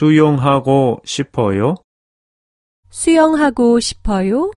수용하고 싶어요? 수영하고 싶어요?